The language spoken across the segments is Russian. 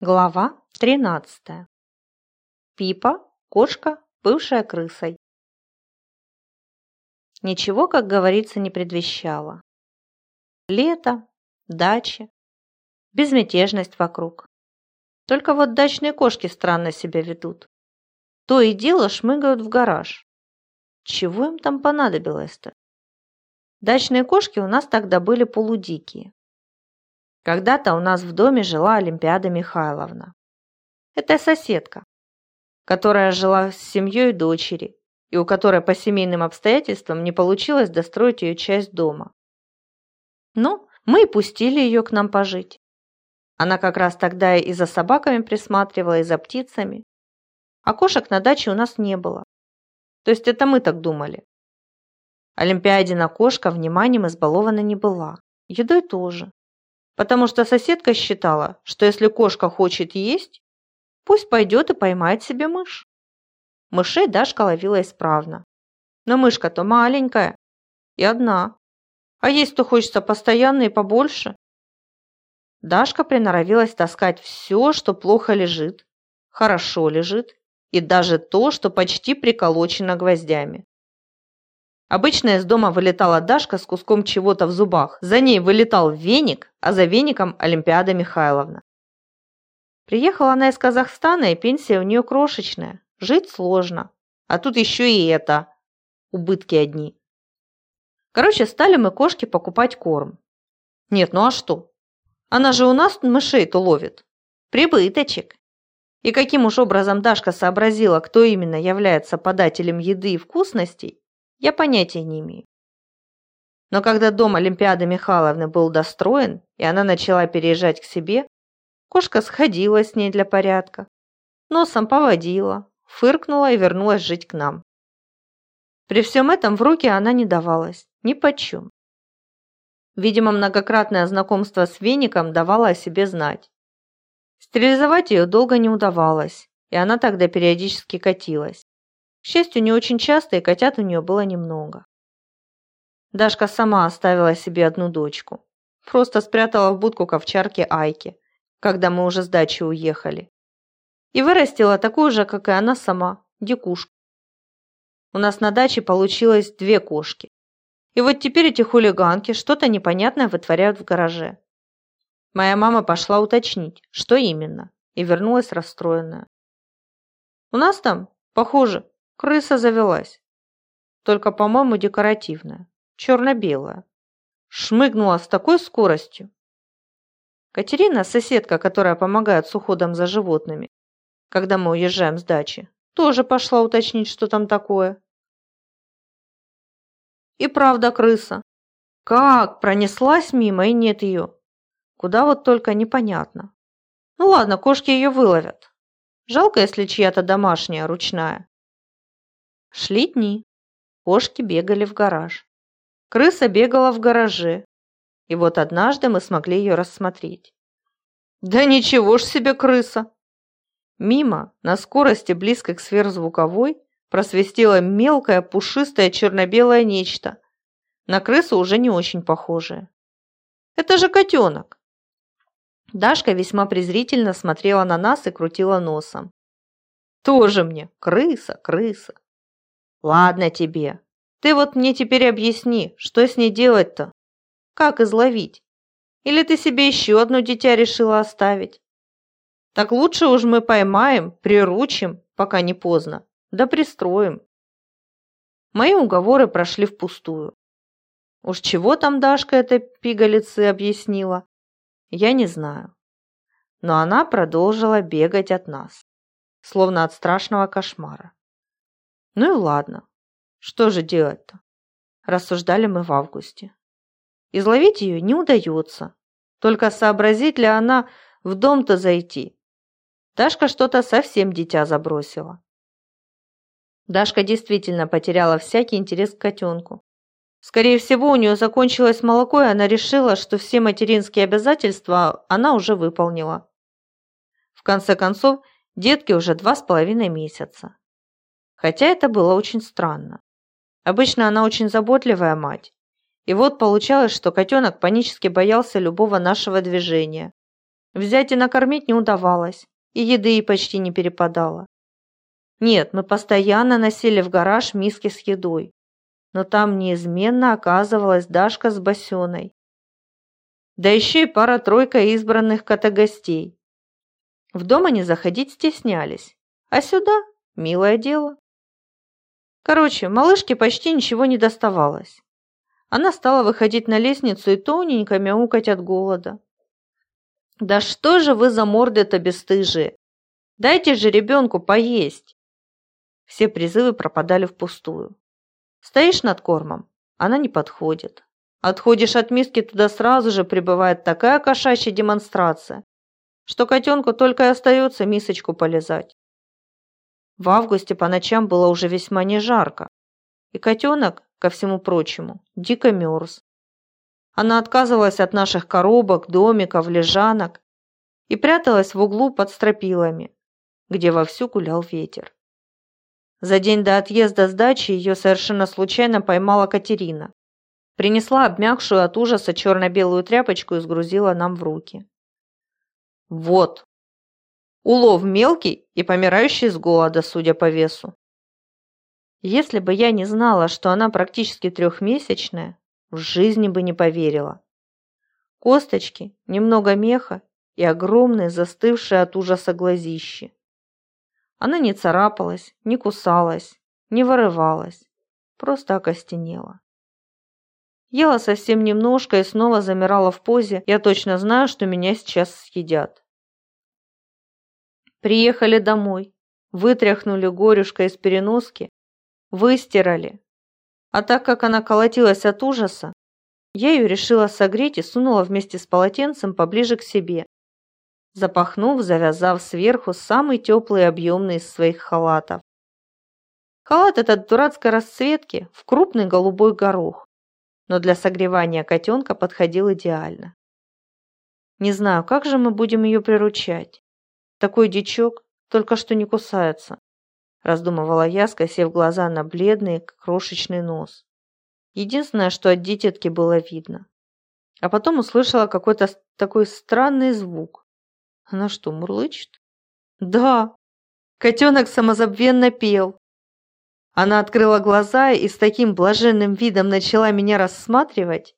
Глава 13. Пипа, кошка, бывшая крысой. Ничего, как говорится, не предвещало. Лето, дача, безмятежность вокруг. Только вот дачные кошки странно себя ведут. То и дело шмыгают в гараж. Чего им там понадобилось-то? Дачные кошки у нас тогда были полудикие. Когда-то у нас в доме жила Олимпиада Михайловна. Это соседка, которая жила с семьей дочери, и у которой по семейным обстоятельствам не получилось достроить ее часть дома. Ну, мы и пустили ее к нам пожить. Она как раз тогда и за собаками присматривала, и за птицами. А кошек на даче у нас не было. То есть это мы так думали. Олимпиадина кошка вниманием избалована не была. Едой тоже потому что соседка считала, что если кошка хочет есть, пусть пойдет и поймает себе мышь. Мышей Дашка ловила исправно. Но мышка-то маленькая и одна, а есть-то хочется постоянно и побольше. Дашка приноровилась таскать все, что плохо лежит, хорошо лежит, и даже то, что почти приколочено гвоздями. Обычно из дома вылетала Дашка с куском чего-то в зубах. За ней вылетал веник, а за веником Олимпиада Михайловна. Приехала она из Казахстана, и пенсия у нее крошечная. Жить сложно. А тут еще и это. Убытки одни. Короче, стали мы кошке покупать корм. Нет, ну а что? Она же у нас мышей-то ловит. Прибыточек. И каким уж образом Дашка сообразила, кто именно является подателем еды и вкусностей, я понятия не имею. Но когда дом Олимпиады Михайловны был достроен, и она начала переезжать к себе, кошка сходила с ней для порядка, носом поводила, фыркнула и вернулась жить к нам. При всем этом в руки она не давалась, ни почем. Видимо, многократное знакомство с веником давало о себе знать. Стерилизовать ее долго не удавалось, и она тогда периодически катилась. К счастью, не очень часто, и котят у нее было немного. Дашка сама оставила себе одну дочку. Просто спрятала в будку ковчарки Айки, когда мы уже с дачи уехали. И вырастила такую же, как и она сама, дикушку. У нас на даче получилось две кошки. И вот теперь эти хулиганки что-то непонятное вытворяют в гараже. Моя мама пошла уточнить, что именно, и вернулась расстроенная. У нас там, похоже, Крыса завелась. Только, по-моему, декоративная. Черно-белая. Шмыгнула с такой скоростью. Катерина, соседка, которая помогает с уходом за животными, когда мы уезжаем с дачи, тоже пошла уточнить, что там такое. И правда крыса. Как пронеслась мимо и нет ее. Куда вот только непонятно. Ну ладно, кошки ее выловят. Жалко, если чья-то домашняя, ручная. Шли дни. Кошки бегали в гараж. Крыса бегала в гараже. И вот однажды мы смогли ее рассмотреть. Да ничего ж себе крыса! Мимо, на скорости близкой к сверхзвуковой, просвистело мелкое пушистое черно-белое нечто. На крысу уже не очень похожее. Это же котенок! Дашка весьма презрительно смотрела на нас и крутила носом. Тоже мне крыса, крыса. Ладно тебе. Ты вот мне теперь объясни, что с ней делать-то? Как изловить? Или ты себе еще одно дитя решила оставить? Так лучше уж мы поймаем, приручим, пока не поздно, да пристроим. Мои уговоры прошли впустую. Уж чего там Дашка этой пигалицы объяснила, я не знаю. Но она продолжила бегать от нас, словно от страшного кошмара. Ну и ладно. Что же делать-то? Рассуждали мы в августе. Изловить ее не удается. Только сообразит ли она в дом-то зайти? Дашка что-то совсем дитя забросила. Дашка действительно потеряла всякий интерес к котенку. Скорее всего, у нее закончилось молоко, и она решила, что все материнские обязательства она уже выполнила. В конце концов, детке уже два с половиной месяца. Хотя это было очень странно. Обычно она очень заботливая мать. И вот получалось, что котенок панически боялся любого нашего движения. Взять и накормить не удавалось, и еды ей почти не перепадало. Нет, мы постоянно носили в гараж миски с едой, но там неизменно оказывалась Дашка с Басеной. Да еще и пара-тройка избранных кота-гостей. В дом они заходить стеснялись, а сюда – милое дело. Короче, малышке почти ничего не доставалось. Она стала выходить на лестницу и тоненько мяукать от голода. «Да что же вы за морды-то бесстыжие? Дайте же ребенку поесть!» Все призывы пропадали впустую. Стоишь над кормом, она не подходит. Отходишь от миски, туда сразу же прибывает такая кошачья демонстрация, что котенку только и остается мисочку полезать. В августе по ночам было уже весьма не жарко, и котенок, ко всему прочему, дико мерз. Она отказывалась от наших коробок, домиков, лежанок и пряталась в углу под стропилами, где вовсю гулял ветер. За день до отъезда с дачи ее совершенно случайно поймала Катерина. Принесла обмякшую от ужаса черно-белую тряпочку и сгрузила нам в руки. «Вот!» Улов мелкий и помирающий с голода, судя по весу. Если бы я не знала, что она практически трехмесячная, в жизни бы не поверила. Косточки, немного меха и огромные застывшие от ужаса глазищи. Она не царапалась, не кусалась, не вырывалась, просто окостенела. Ела совсем немножко и снова замирала в позе. Я точно знаю, что меня сейчас съедят. Приехали домой, вытряхнули горюшка из переноски, выстирали. А так как она колотилась от ужаса, я ее решила согреть и сунула вместе с полотенцем поближе к себе, запахнув, завязав сверху самый теплый и объемный из своих халатов. Халат этот дурацкой расцветки в крупный голубой горох, но для согревания котенка подходил идеально. Не знаю, как же мы будем ее приручать. Такой дичок только что не кусается, раздумывала я, скосив глаза на бледный крошечный нос. Единственное, что от дитятки было видно. А потом услышала какой-то такой странный звук. Она что, мурлычет? Да, котенок самозабвенно пел. Она открыла глаза и с таким блаженным видом начала меня рассматривать.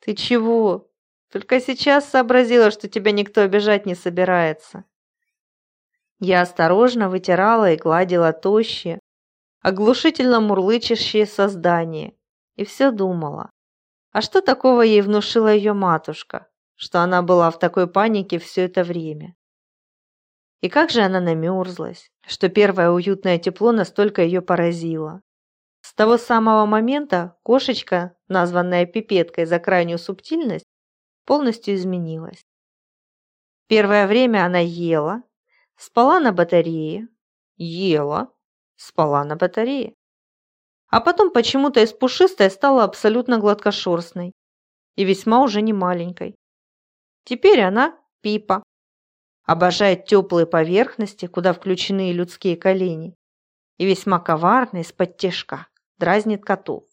Ты чего? Только сейчас сообразила, что тебя никто обижать не собирается. Я осторожно вытирала и гладила тощие, оглушительно мурлычащее создание и все думала, а что такого ей внушила ее матушка? что она была в такой панике все это время. И как же она намерзлась, что первое уютное тепло настолько ее поразило. С того самого момента кошечка, названная пипеткой за крайнюю субтильность, полностью изменилась. Первое время она ела, спала на батарее, ела, спала на батарее. А потом почему-то из пушистой стала абсолютно гладкошерстной и весьма уже не маленькой. Теперь она Пипа. Обожает теплые поверхности, куда включены и людские колени. И весьма коварно из-под тяжка дразнит котов.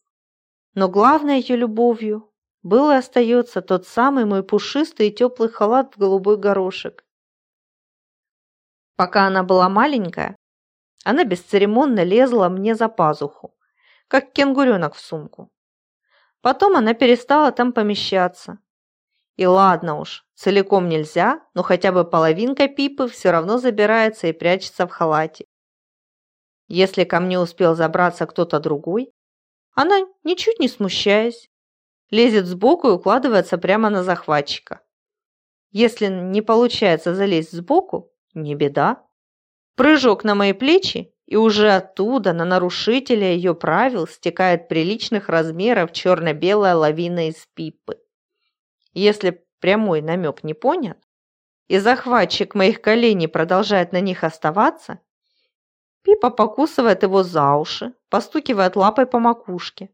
Но главной ее любовью был и остается тот самый мой пушистый и теплый халат в голубой горошек. Пока она была маленькая, она бесцеремонно лезла мне за пазуху, как кенгуренок в сумку. Потом она перестала там помещаться, и ладно уж, целиком нельзя, но хотя бы половинка пипы все равно забирается и прячется в халате. Если ко мне успел забраться кто-то другой, она, ничуть не смущаясь, лезет сбоку и укладывается прямо на захватчика. Если не получается залезть сбоку, не беда. Прыжок на мои плечи, и уже оттуда на нарушителя ее правил стекает приличных размеров черно-белая лавина из пипы. Если прямой намек не понят, и захватчик моих коленей продолжает на них оставаться, Пипа покусывает его за уши, постукивает лапой по макушке.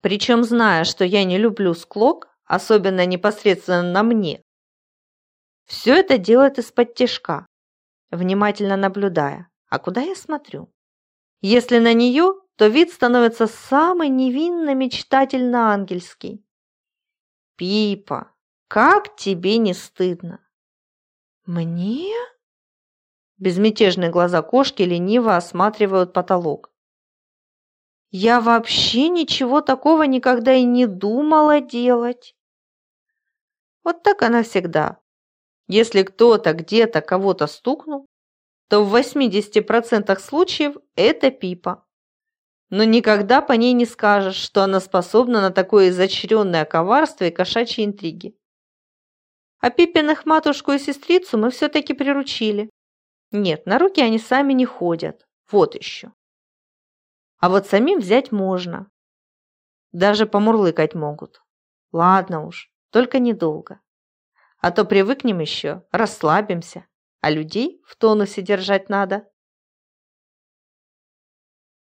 Причем, зная, что я не люблю склок, особенно непосредственно на мне, все это делает из-под тяжка, внимательно наблюдая, а куда я смотрю. Если на нее, то вид становится самый невинно-мечтательно-ангельский. Пипа, Как тебе не стыдно? Мне? Безмятежные глаза кошки лениво осматривают потолок. Я вообще ничего такого никогда и не думала делать. Вот так она всегда. Если кто-то где-то кого-то стукнул, то в 80% случаев это Пипа. Но никогда по ней не скажешь, что она способна на такое изощренное коварство и кошачьи интриги. А Пипиных матушку и сестрицу мы все-таки приручили. Нет, на руки они сами не ходят. Вот еще. А вот самим взять можно. Даже помурлыкать могут. Ладно уж, только недолго. А то привыкнем еще, расслабимся, а людей в тонусе держать надо.